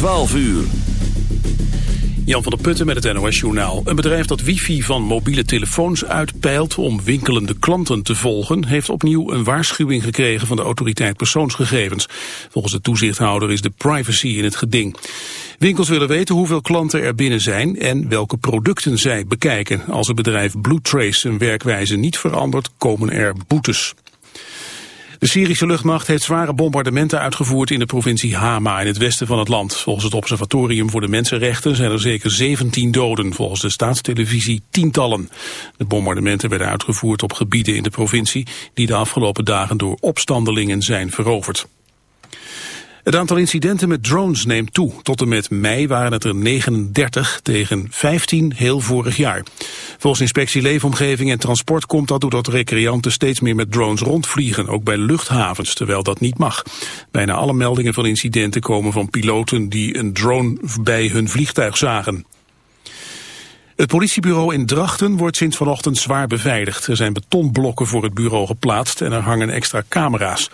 12 uur. Jan van der Putten met het NOS-journaal. Een bedrijf dat wifi van mobiele telefoons uitpeilt om winkelende klanten te volgen... heeft opnieuw een waarschuwing gekregen van de autoriteit persoonsgegevens. Volgens de toezichthouder is de privacy in het geding. Winkels willen weten hoeveel klanten er binnen zijn en welke producten zij bekijken. Als het bedrijf Bluetrace zijn werkwijze niet verandert, komen er boetes. De Syrische luchtmacht heeft zware bombardementen uitgevoerd in de provincie Hama in het westen van het land. Volgens het Observatorium voor de Mensenrechten zijn er zeker 17 doden, volgens de staatstelevisie tientallen. De bombardementen werden uitgevoerd op gebieden in de provincie die de afgelopen dagen door opstandelingen zijn veroverd. Het aantal incidenten met drones neemt toe. Tot en met mei waren het er 39 tegen 15 heel vorig jaar. Volgens inspectie Leefomgeving en Transport komt dat doordat recreanten steeds meer met drones rondvliegen, ook bij luchthavens, terwijl dat niet mag. Bijna alle meldingen van incidenten komen van piloten die een drone bij hun vliegtuig zagen. Het politiebureau in Drachten wordt sinds vanochtend zwaar beveiligd. Er zijn betonblokken voor het bureau geplaatst en er hangen extra camera's.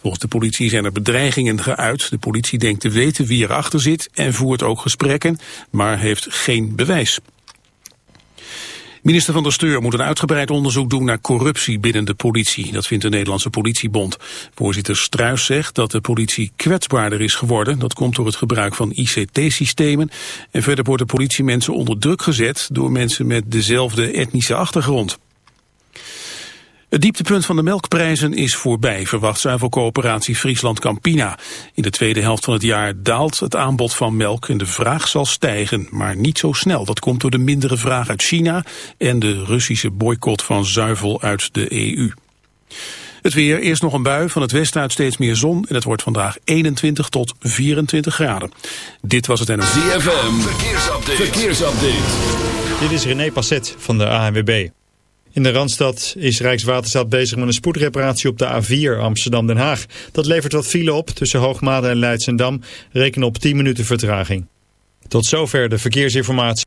Volgens de politie zijn er bedreigingen geuit. De politie denkt te weten wie erachter zit en voert ook gesprekken, maar heeft geen bewijs. Minister van der Steur moet een uitgebreid onderzoek doen naar corruptie binnen de politie. Dat vindt de Nederlandse politiebond. Voorzitter Struis zegt dat de politie kwetsbaarder is geworden. Dat komt door het gebruik van ICT-systemen. En verder worden politiemensen onder druk gezet door mensen met dezelfde etnische achtergrond. Het dieptepunt van de melkprijzen is voorbij, verwacht zuivelcoöperatie Friesland Campina. In de tweede helft van het jaar daalt het aanbod van melk en de vraag zal stijgen, maar niet zo snel. Dat komt door de mindere vraag uit China en de Russische boycott van zuivel uit de EU. Het weer, eerst nog een bui, van het westen uit steeds meer zon... en het wordt vandaag 21 tot 24 graden. Dit was het NOS. ZFM, verkeersupdate. verkeersupdate. Dit is René Passet van de ANWB. In de Randstad is Rijkswaterstaat bezig met een spoedreparatie op de A4 Amsterdam-Den Haag. Dat levert wat file op tussen Hoogmade en Leidsendam. Reken op 10 minuten vertraging. Tot zover de verkeersinformatie.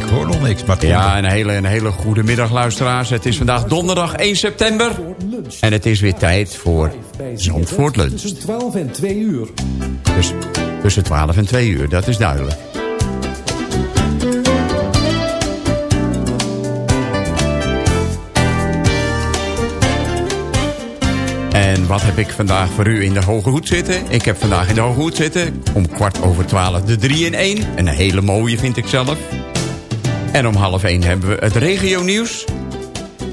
Ik hoor nog niks, maar... Ja, een hele, een hele goede middag luisteraars. Het is vandaag donderdag 1 september. En het is weer tijd voor Zandvoort Lunch. Tussen 12 en 2 uur. Dus tussen 12 en 2 uur, dat is duidelijk. En wat heb ik vandaag voor u in de Hoge Hoed zitten? Ik heb vandaag in de Hoge Hoed zitten om kwart over 12 de 3 in 1. Een hele mooie vind ik zelf. En om half 1 hebben we het regio nieuws.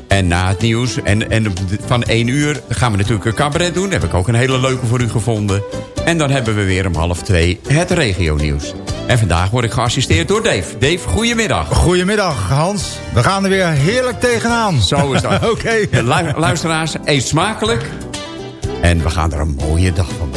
En na het nieuws en, en van 1 uur gaan we natuurlijk een cabaret doen. Heb ik ook een hele leuke voor u gevonden. En dan hebben we weer om half 2 het regio nieuws. En vandaag word ik geassisteerd door Dave. Dave, goedemiddag. Goedemiddag Hans. We gaan er weer heerlijk tegenaan. Zo is dat. Oké. Okay. Luisteraars, eet smakelijk. En we gaan er een mooie dag van maken.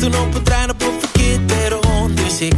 Wachten op een trein op een verkeerd perron. Dus ik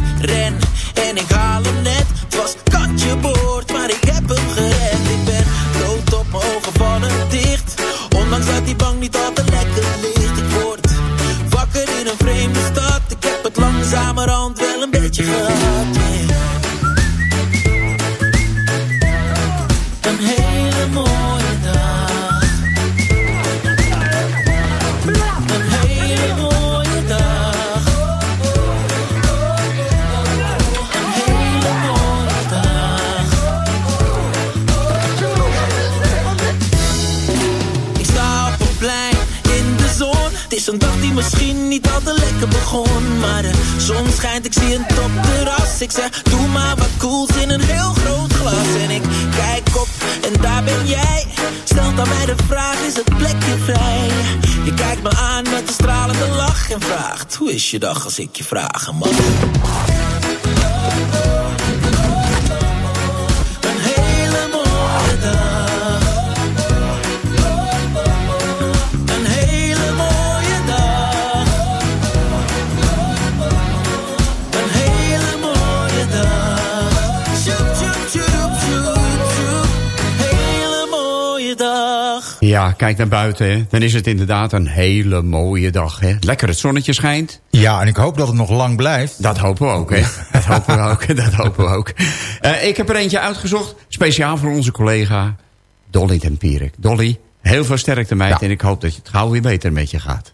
je dag als ik je vragen mag? Ja, kijk naar buiten, hè. dan is het inderdaad een hele mooie dag. Hè. Lekker het zonnetje schijnt. Ja, en ik hoop dat het nog lang blijft. Dat hopen we ook, hè. Dat hopen we ook, dat hopen we ook. Eh, ik heb er eentje uitgezocht, speciaal voor onze collega Dolly Tempierik. Dolly, heel veel sterkte meid Ja. en ik hoop dat het gauw weer beter met je gaat.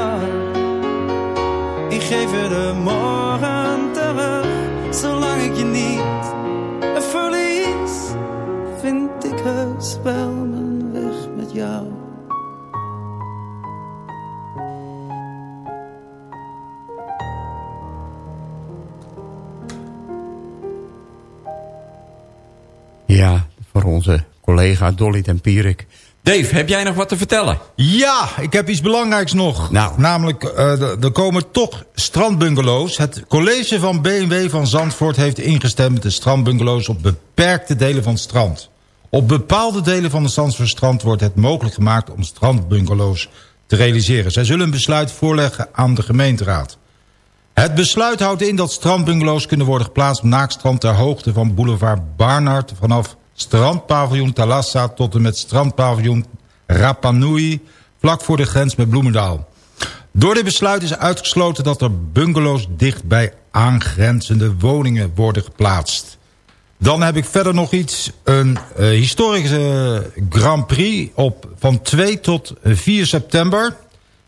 geef de morgen terug. Zolang ik je niet verlies, vind ik heus wel mijn weg met jou. Ja, voor onze collega Dolly Tempierik. Dave, heb jij nog wat te vertellen? Ja, ik heb iets belangrijks nog. Nou. Namelijk, eh, er komen toch strandbungalows. Het college van BMW van Zandvoort heeft ingestemd... met de strandbungalows op beperkte delen van het strand. Op bepaalde delen van het Zandvoortstrand wordt het mogelijk gemaakt... om strandbungalows te realiseren. Zij zullen een besluit voorleggen aan de gemeenteraad. Het besluit houdt in dat strandbungalows kunnen worden geplaatst... op naakstrand ter hoogte van boulevard Barnard... vanaf strandpaviljoen Talassa tot en met strandpaviljoen Rapa Nui... vlak voor de grens met Bloemendaal. Door dit besluit is uitgesloten dat er bungalows dicht bij aangrenzende woningen worden geplaatst. Dan heb ik verder nog iets. Een uh, historische Grand Prix op, van 2 tot 4 september.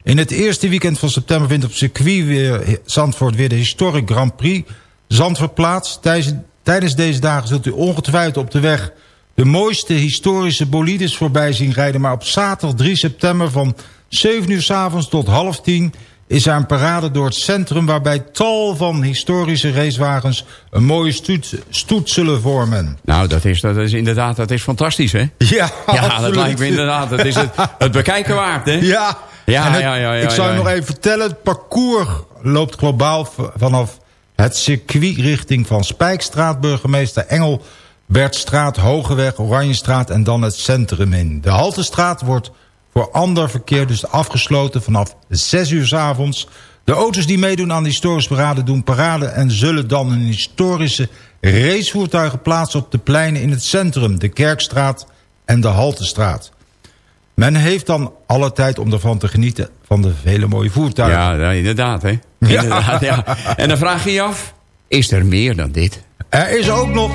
In het eerste weekend van september vindt op circuit weer Zandvoort weer de Historic Grand Prix Zandvoort plaats. Tijdens deze dagen zult u ongetwijfeld op de weg de mooiste historische bolides voorbij zien rijden. Maar op zaterdag 3 september van 7 uur s avonds tot half 10 is er een parade door het centrum... waarbij tal van historische racewagens een mooie stoet, stoet zullen vormen. Nou, dat is, dat is inderdaad dat is fantastisch, hè? Ja, Ja, dat lijkt me inderdaad. Dat is het, het bekijken waard, hè? Ja, Ja, het- ja, ja, ja, ik zou je nog even vertellen. Het parcours loopt globaal vanaf het circuit richting van Spijkstraat, burgemeester Engel, Bertstraat, Hogeweg, Oranjestraat en dan het centrum in. De Haltestraat wordt voor ander verkeer dus afgesloten vanaf 6 uur 's avonds. De auto's die meedoen aan de historische parade doen parade en zullen dan hun historische racevoertuigen plaatsen op de pleinen in het centrum, de Kerkstraat en de Haltestraat. Men heeft dan alle tijd om ervan te genieten van de vele mooie voertuigen. Ja, ja, inderdaad, hè? Inderdaad, ja. En dan vraag je je af, is er meer dan dit? Er is ook nog...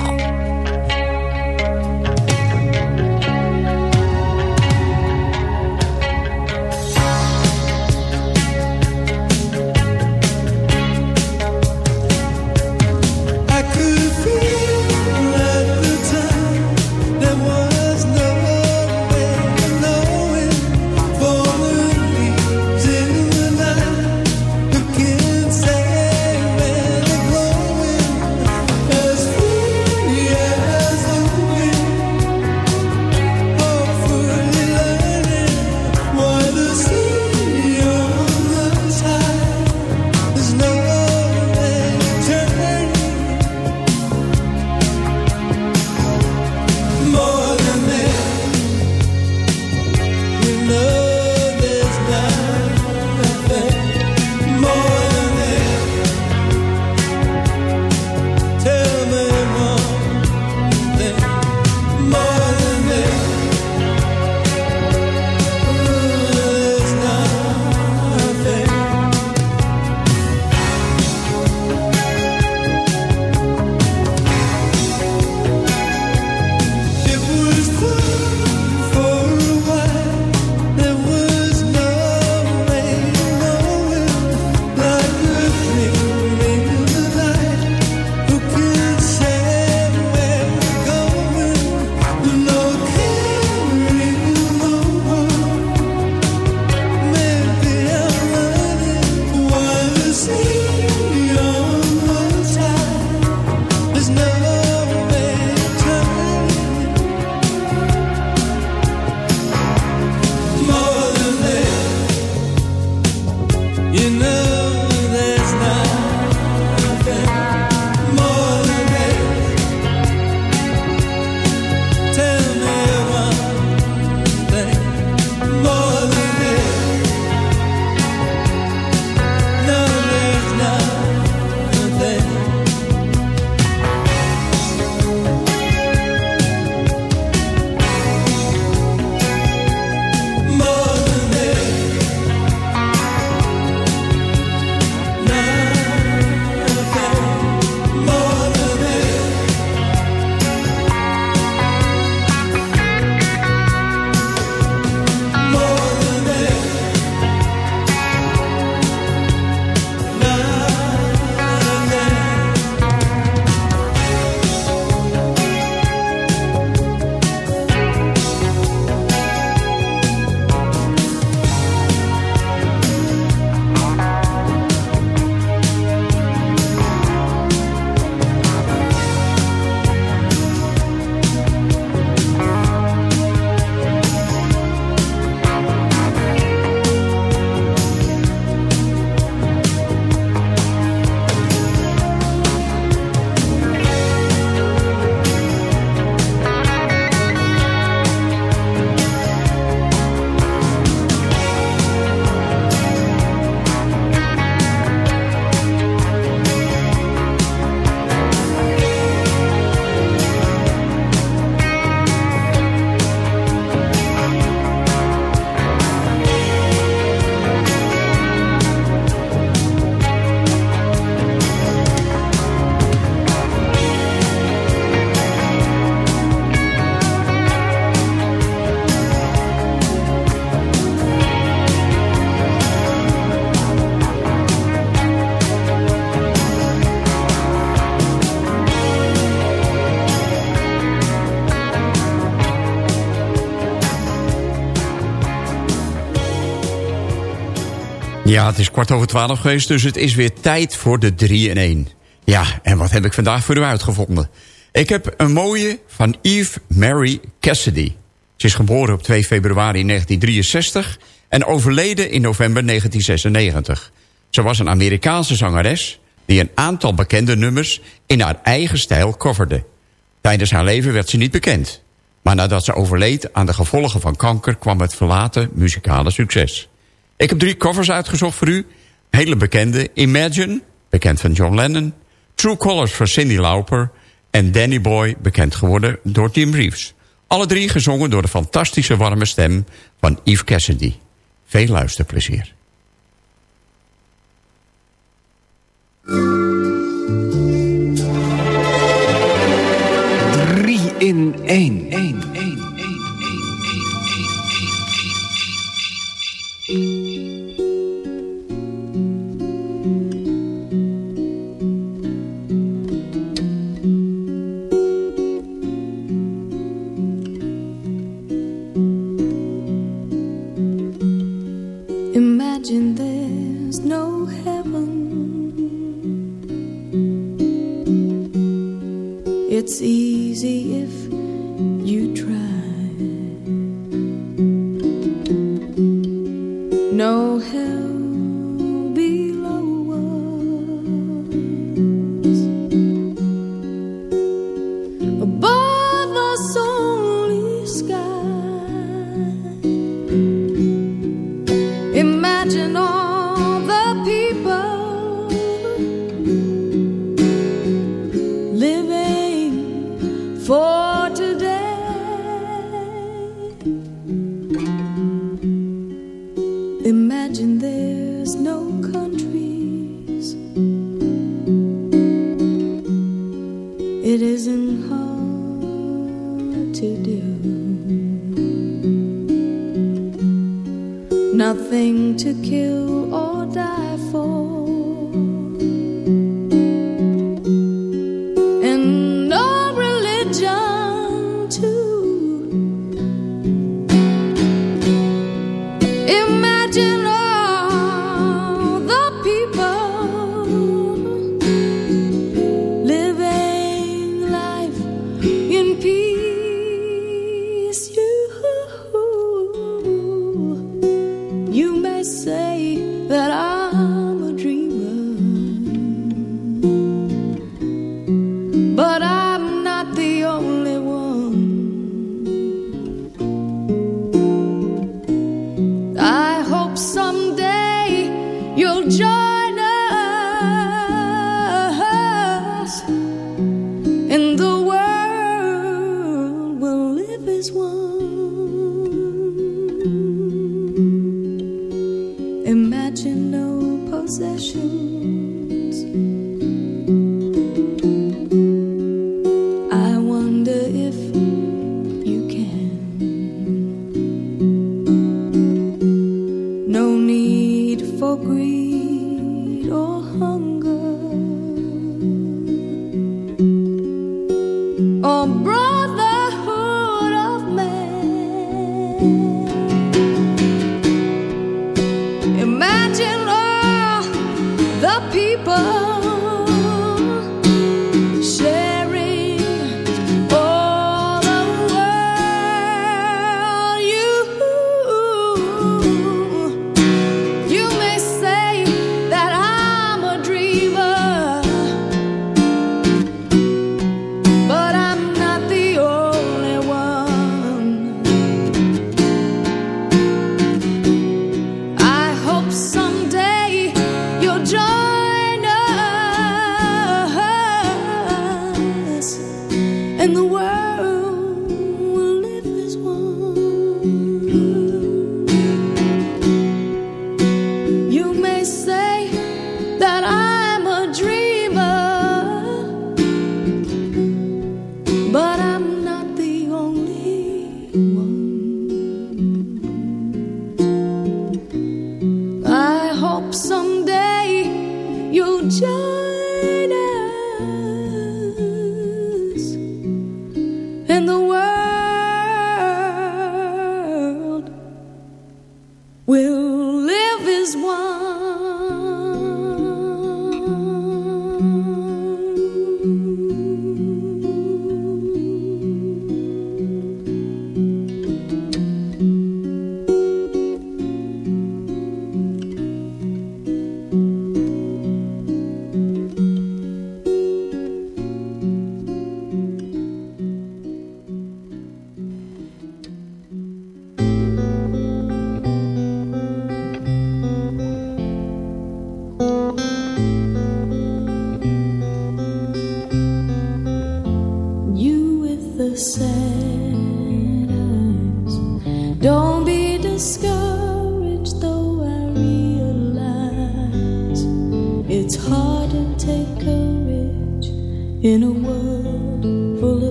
Ja, het is kwart over twaalf geweest, dus het is weer tijd voor de 3 in 1. Ja, en wat heb ik vandaag voor u uitgevonden? Ik heb een mooie van Eve Mary Cassidy. Ze is geboren op 2 februari 1963 en overleden in november 1996. Ze was een Amerikaanse zangeres die een aantal bekende nummers in haar eigen stijl coverde. Tijdens haar leven werd ze niet bekend. Maar nadat ze overleed aan de gevolgen van kanker kwam het verlaten muzikale succes. Ik heb drie covers uitgezocht voor u. Hele bekende Imagine, bekend van John Lennon. True Colors van Cindy Lauper. En Danny Boy, bekend geworden door Tim Reeves. Alle drie gezongen door de fantastische warme stem van Yves Cassidy. Veel luisterplezier. 3 in 1.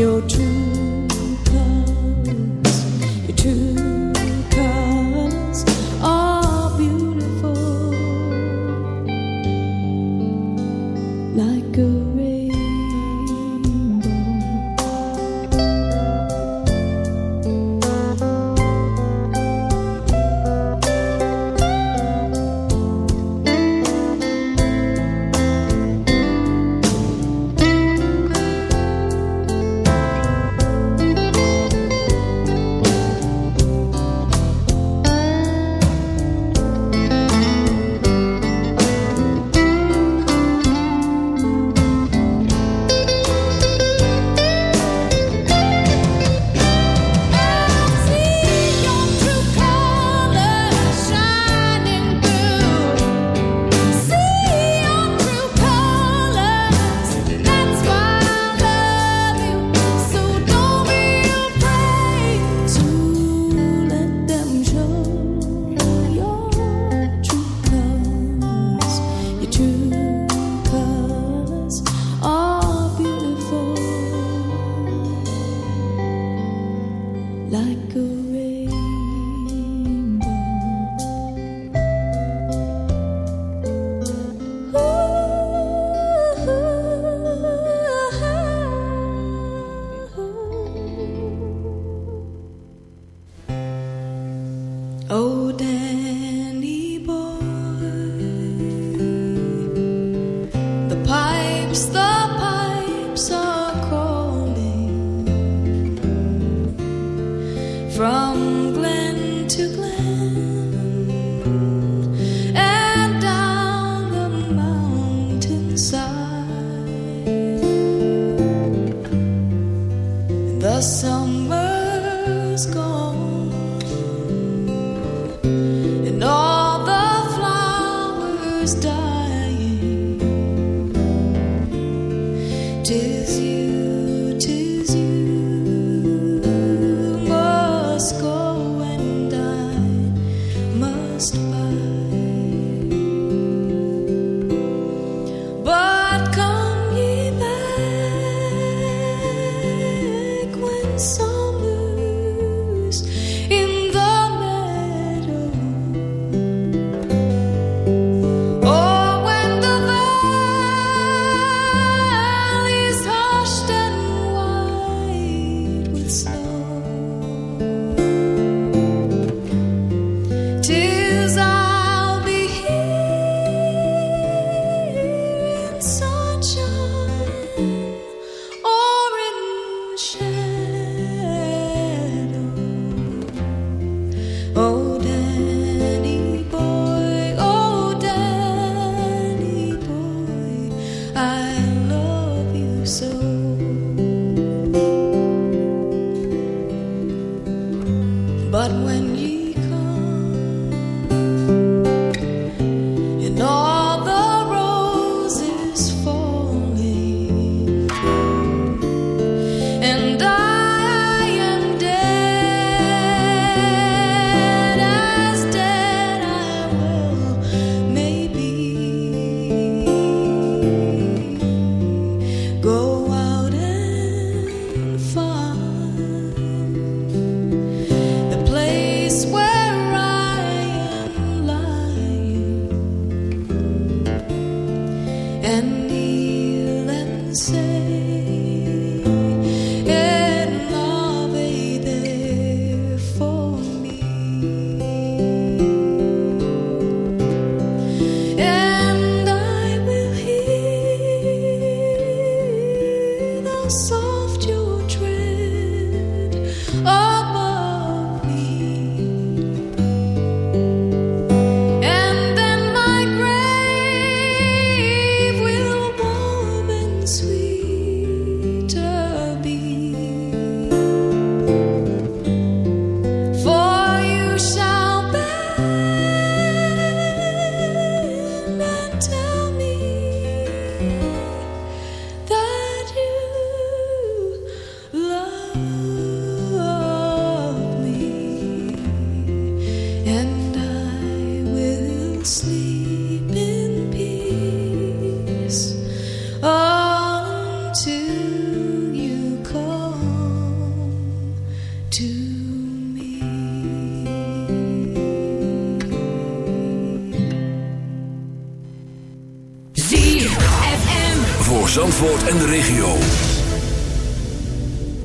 your truth.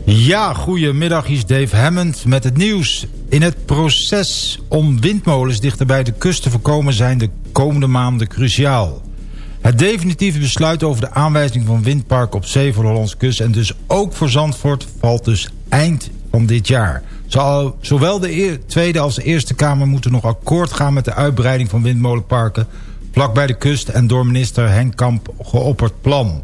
Ja, goedemiddag, is Dave Hammond met het nieuws. In het proces om windmolens dichter bij de kust te voorkomen... zijn de komende maanden cruciaal. Het definitieve besluit over de aanwijzing van windpark op zee voor de Hollandse kust... en dus ook voor Zandvoort valt dus eind van dit jaar. Zowel de Tweede als de Eerste Kamer moeten nog akkoord gaan... met de uitbreiding van windmolenparken vlak bij de kust... en door minister Henk Kamp geopperd plan...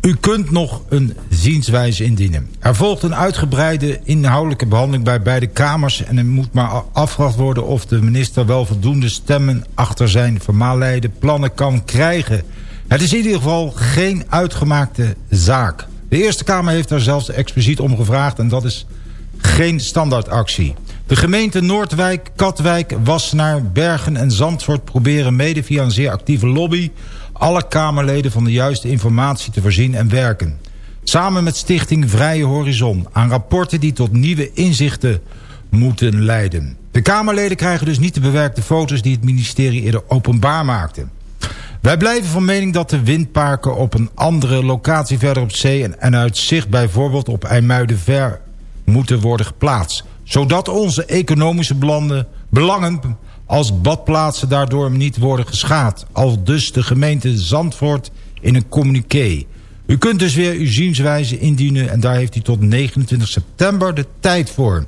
U kunt nog een zienswijze indienen. Er volgt een uitgebreide inhoudelijke behandeling bij beide kamers... en er moet maar afgewacht worden of de minister wel voldoende stemmen... achter zijn vermaleide plannen kan krijgen. Het is in ieder geval geen uitgemaakte zaak. De Eerste Kamer heeft daar zelfs expliciet om gevraagd... en dat is geen standaardactie. De gemeenten Noordwijk, Katwijk, Wassenaar, Bergen en Zandvoort... proberen mede via een zeer actieve lobby alle Kamerleden van de juiste informatie te voorzien en werken. Samen met Stichting Vrije Horizon aan rapporten die tot nieuwe inzichten moeten leiden. De Kamerleden krijgen dus niet de bewerkte foto's die het ministerie eerder openbaar maakte. Wij blijven van mening dat de windparken op een andere locatie verder op zee... en uit zicht bijvoorbeeld op IJmuiden ver moeten worden geplaatst. Zodat onze economische belangen als badplaatsen daardoor niet worden geschaad. Al dus de gemeente Zandvoort in een communiqué. U kunt dus weer uw zienswijze indienen en daar heeft u tot 29 september de tijd voor.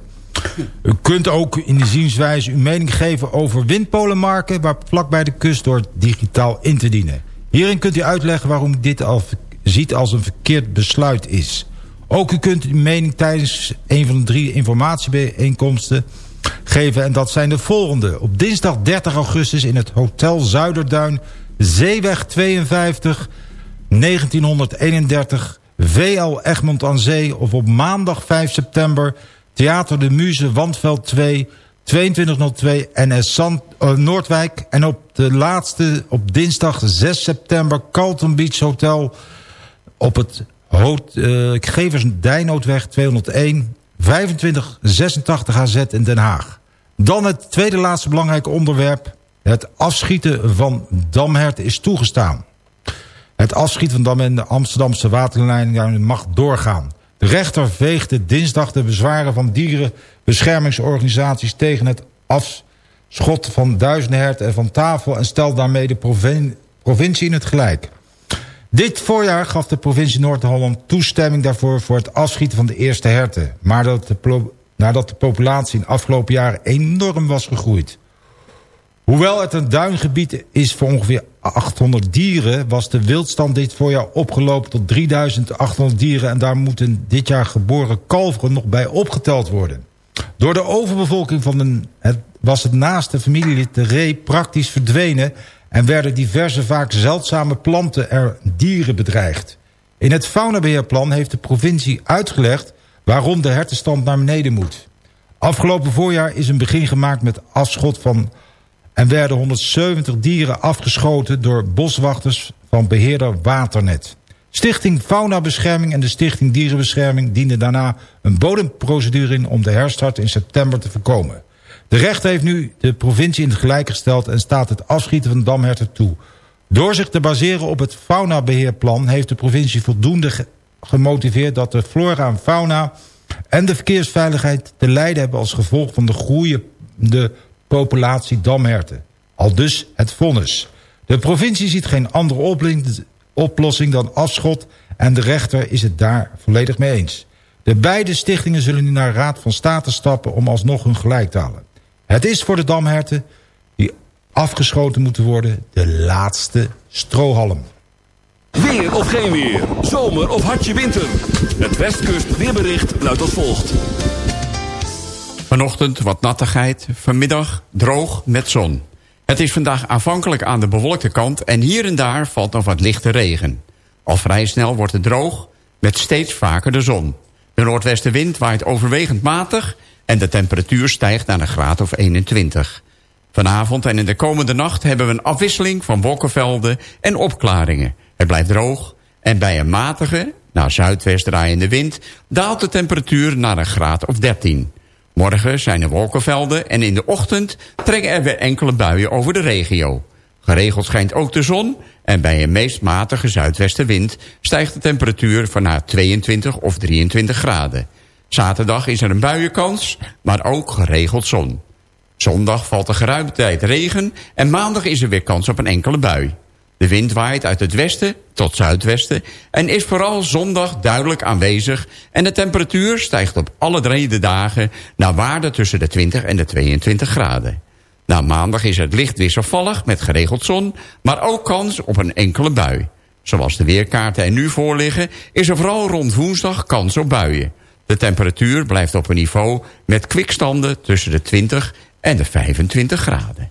U kunt ook in de zienswijze uw mening geven over windpolenmarken... waar vlak bij de kust door digitaal in te dienen. Hierin kunt u uitleggen waarom dit al ziet als een verkeerd besluit is. Ook u kunt uw mening tijdens een van de drie informatiebijeenkomsten geven. En dat zijn de volgende. Op dinsdag 30 augustus in het Hotel Zuiderduin... Zeeweg 52 1931 VL Egmond aan Zee... of op maandag 5 september Theater de Muze Wandveld 2 2202 NS Noordwijk. En op de laatste, op dinsdag 6 september... Carlton Beach Hotel op het Hoot, uh, Gevers Dijnootweg 201... 2586 AZ in Den Haag. Dan het tweede laatste belangrijke onderwerp. Het afschieten van damherten is toegestaan. Het afschieten van dam in de Amsterdamse waterleiding mag doorgaan. De rechter veegde dinsdag de bezwaren van dierenbeschermingsorganisaties... tegen het afschot van duizenden herten van tafel... en stelde daarmee de provincie in het gelijk. Dit voorjaar gaf de provincie Noord-Holland toestemming daarvoor... voor het afschieten van de eerste herten. Maar dat de, nadat de populatie in de afgelopen jaren enorm was gegroeid. Hoewel het een duingebied is voor ongeveer 800 dieren... was de wildstand dit voorjaar opgelopen tot 3800 dieren... en daar moeten dit jaar geboren kalveren nog bij opgeteld worden. Door de overbevolking van een, het, was het naaste familielid de ree praktisch verdwenen... en werden diverse vaak zeldzame planten er dieren bedreigd. In het faunabeheerplan heeft de provincie uitgelegd... waarom de hertenstand naar beneden moet. Afgelopen voorjaar is een begin gemaakt met afschot van en werden 170 dieren afgeschoten door boswachters van beheerder Waternet. Stichting Faunabescherming en de Stichting Dierenbescherming dienden daarna een bodemprocedure in om de herstart in september te voorkomen. De rechter heeft nu de provincie in het gelijk gesteld en staat het afschieten van damherten toe. Door zich te baseren op het faunabeheerplan heeft de provincie voldoende gemotiveerd dat de flora en fauna en de verkeersveiligheid te lijden hebben als gevolg van de groeiende populatie damherten. Al dus het vonnis. De provincie ziet geen andere oplossing dan afschot... en de rechter is het daar volledig mee eens. De beide stichtingen zullen nu naar Raad van State stappen... om alsnog hun gelijk te halen. Het is voor de damherten die afgeschoten moeten worden... de laatste strohalm. Weer of geen weer, zomer of hartje winter. Het Westkust weerbericht luidt als volgt. Vanochtend wat nattigheid, vanmiddag droog met zon. Het is vandaag aanvankelijk aan de bewolkte kant... en hier en daar valt nog wat lichte regen. Al vrij snel wordt het droog, met steeds vaker de zon. De noordwestenwind waait overwegend matig... en de temperatuur stijgt naar een graad of 21. Vanavond en in de komende nacht hebben we een afwisseling van wolkenvelden en opklaringen. Het blijft droog en bij een matige, naar zuidwest draaiende wind... daalt de temperatuur naar een graad of 13. Morgen zijn er wolkenvelden en in de ochtend trekken er weer enkele buien over de regio. Geregeld schijnt ook de zon en bij een meest matige zuidwestenwind stijgt de temperatuur van naar 22 of 23 graden. Zaterdag is er een buienkans, maar ook geregeld zon. Zondag valt er geruime tijd regen en maandag is er weer kans op een enkele bui. De wind waait uit het westen tot zuidwesten en is vooral zondag duidelijk aanwezig... en de temperatuur stijgt op alle drie de dagen naar waarde tussen de 20 en de 22 graden. Na maandag is het licht wisselvallig met geregeld zon, maar ook kans op een enkele bui. Zoals de weerkaarten er nu voor liggen, is er vooral rond woensdag kans op buien. De temperatuur blijft op een niveau met kwikstanden tussen de 20 en de 25 graden.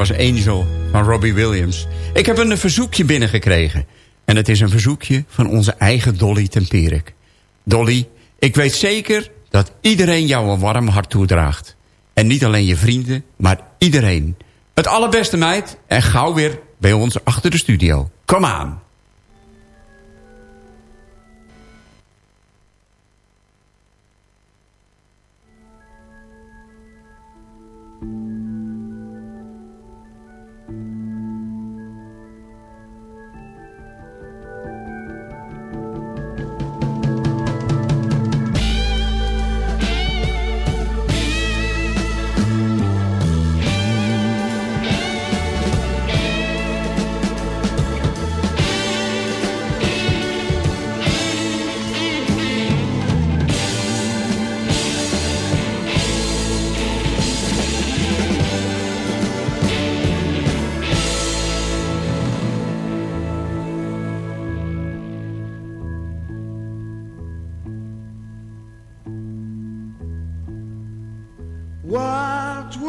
Was Angel van Robbie Williams. Ik heb een verzoekje binnengekregen. En het is een verzoekje van onze eigen Dolly Tempierik. Dolly, ik weet zeker dat iedereen jou een warm hart toedraagt. En niet alleen je vrienden, maar iedereen. Het allerbeste meid en gauw weer bij ons achter de studio. Kom aan.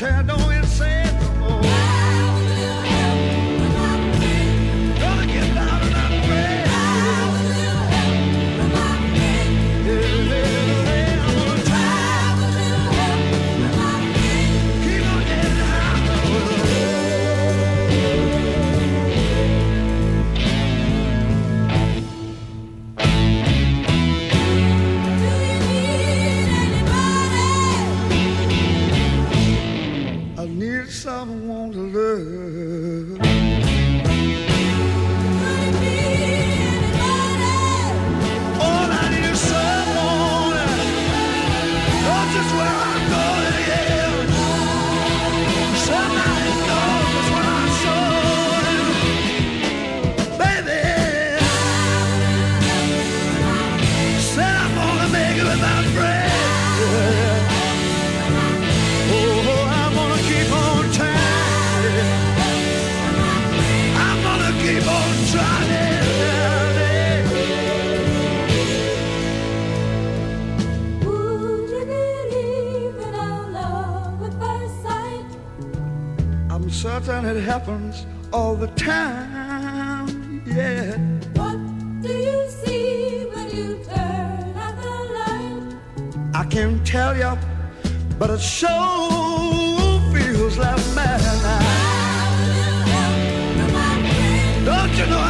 tear down it happens all the time. Yeah. What do you see when you turn out the light? I can't tell you, but it sure feels like madness. Don't you know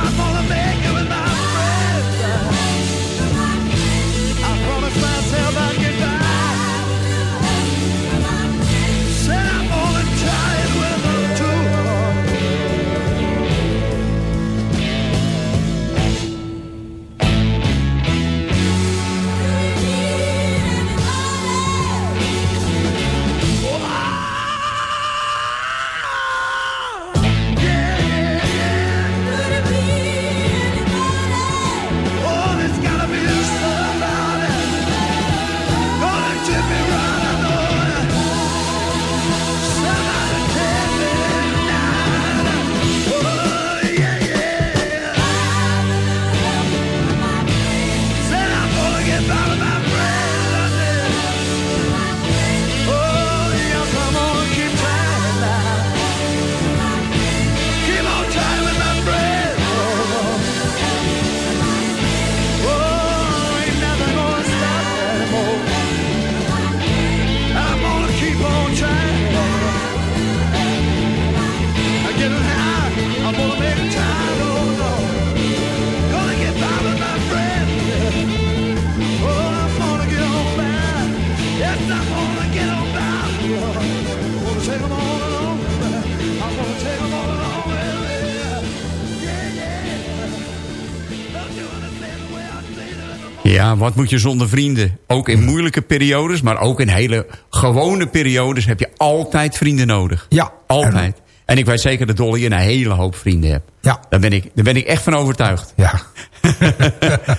Ja, wat moet je zonder vrienden? Ook in moeilijke periodes, maar ook in hele gewone periodes... heb je altijd vrienden nodig. Ja. Altijd. En ik weet zeker dat Dolly een hele hoop vrienden hebt. Ja. Daar ben ik, daar ben ik echt van overtuigd. Ja.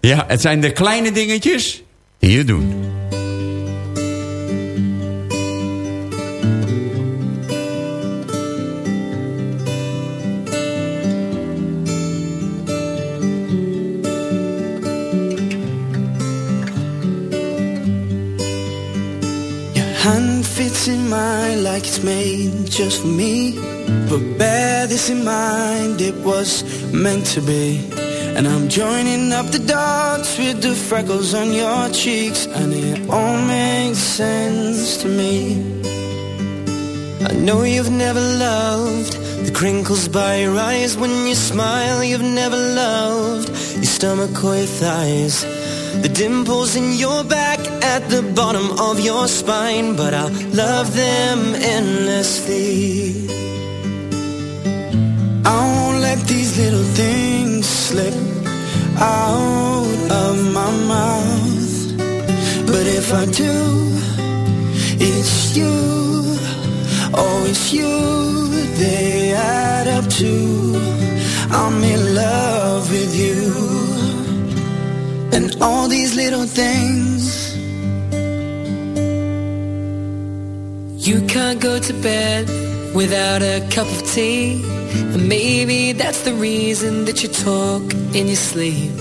Ja, het zijn de kleine dingetjes die je doen. Fits in mind like it's made just for me. But bear this in mind, it was meant to be. And I'm joining up the dots with the freckles on your cheeks, and it all makes sense to me. I know you've never loved the crinkles by your eyes when you smile. You've never loved your stomach or your thighs. The dimples in your back at the bottom of your spine, but I'll love them endlessly. I won't let these little things slip out of my mouth. But if I do, it's you, oh, it's you they add up to. I'm in love with you. And all these little things. You can't go to bed without a cup of tea. And maybe that's the reason that you talk in your sleep.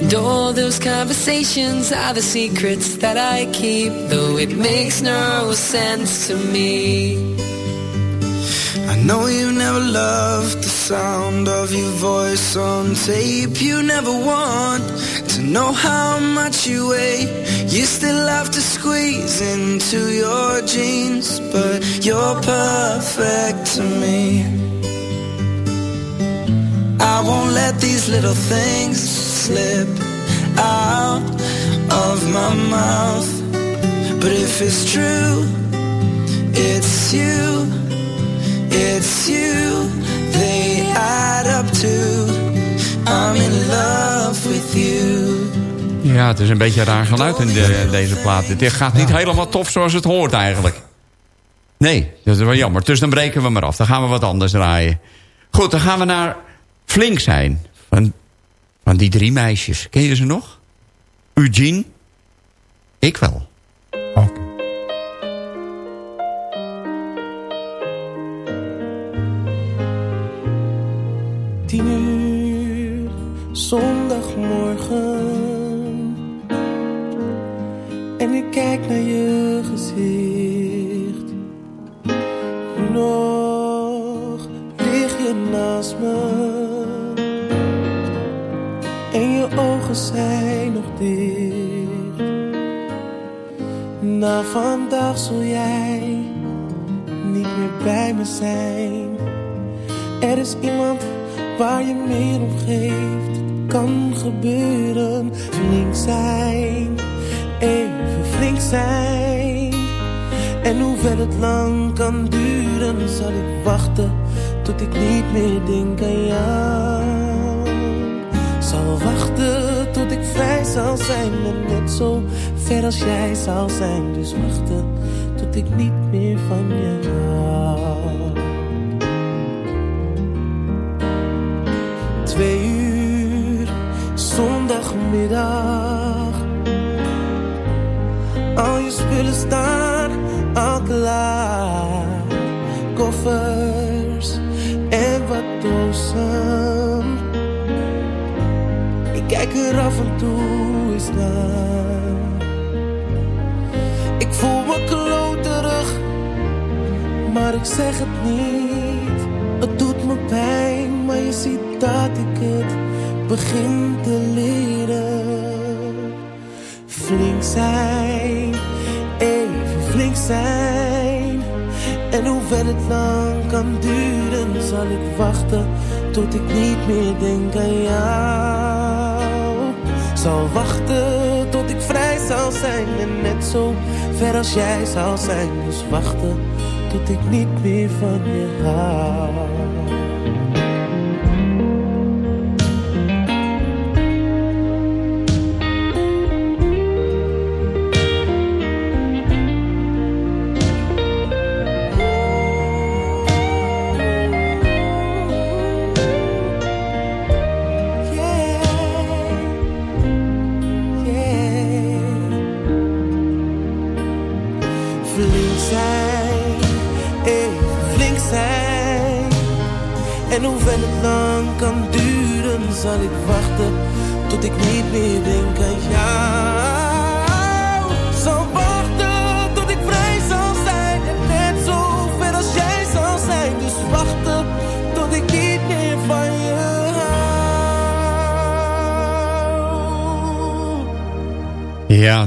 And all those conversations are the secrets that I keep, though it makes no sense to me. I know you never loved the sound of your voice on tape. You never want to know how much you weigh. You still have to squeeze into your jeans, but you're perfect to me. I won't let these little things slip out of my mouth. But if it's true, it's you. It's you, Ja, het is een beetje raar geluid in de- deze plaat. Het gaat niet helemaal tof zoals het hoort eigenlijk. Nee, dat is wel jammer. Dus dan breken we maar af. Dan gaan we wat anders draaien. Goed, dan gaan we naar Flink zijn. Van, van die drie meisjes. Ken je ze nog? Eugene? Ik wel. Tien zijn nog dicht. Na vandaag zul jij niet meer bij me zijn. Er is iemand waar je meer om geeft. Het kan gebeuren, flink zijn, even flink zijn. En hoewel het lang kan duren, zal ik wachten tot ik niet meer denk aan jou. Zal wachten vrij zal zijn en net zo ver als jij zal zijn. Dus wachten tot ik niet meer van je hou. Twee uur, zondagmiddag. Al je spullen staan al klaar. Koffers en wat dozen. Ik voel me kloterig, maar ik zeg het niet. Het doet me pijn, maar je ziet dat ik het begin te leren. Flink zijn, even flink zijn. En hoewel het lang kan duren, zal ik wachten tot ik niet meer denk aan jou. Zal wachten tot ik vrij zal zijn en net zo ver als jij zal zijn. Dus wachten tot ik niet meer van je hou.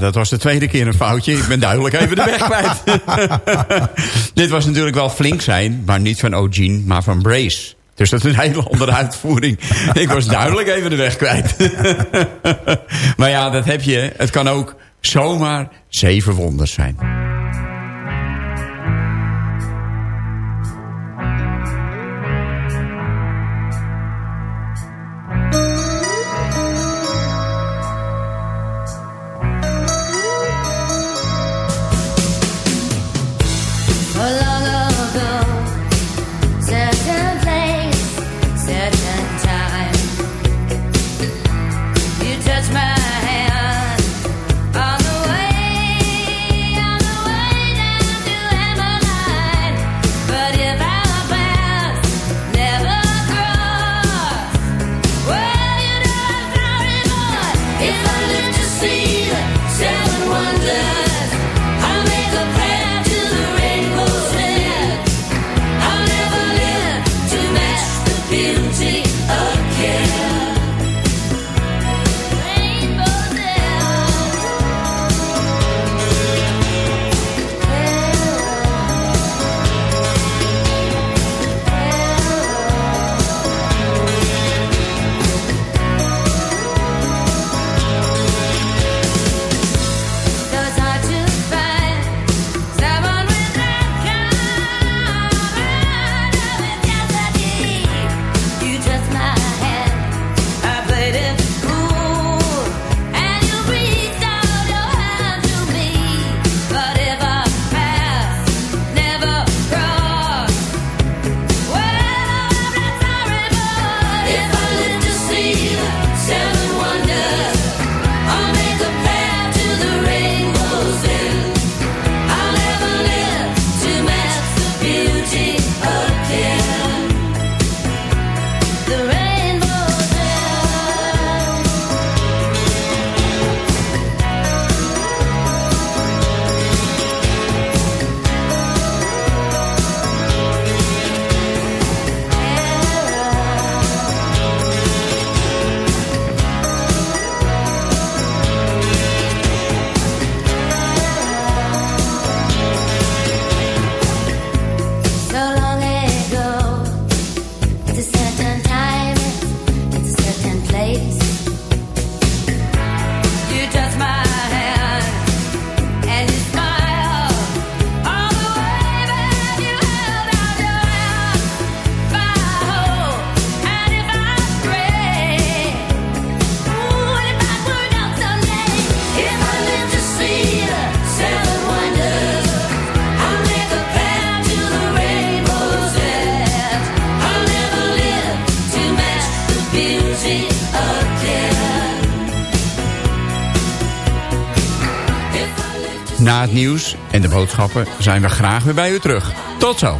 dat was de tweede keer een foutje. Ik ben duidelijk even de weg kwijt. Dit was natuurlijk wel flink zijn, maar niet van O'Gene, maar van Brace. Dus dat is een hele andere uitvoering. Ik was duidelijk even de weg kwijt. maar ja, dat heb je. Het kan ook zomaar zeven wonders zijn. stappen zijn we graag weer bij u terug. Tot zo!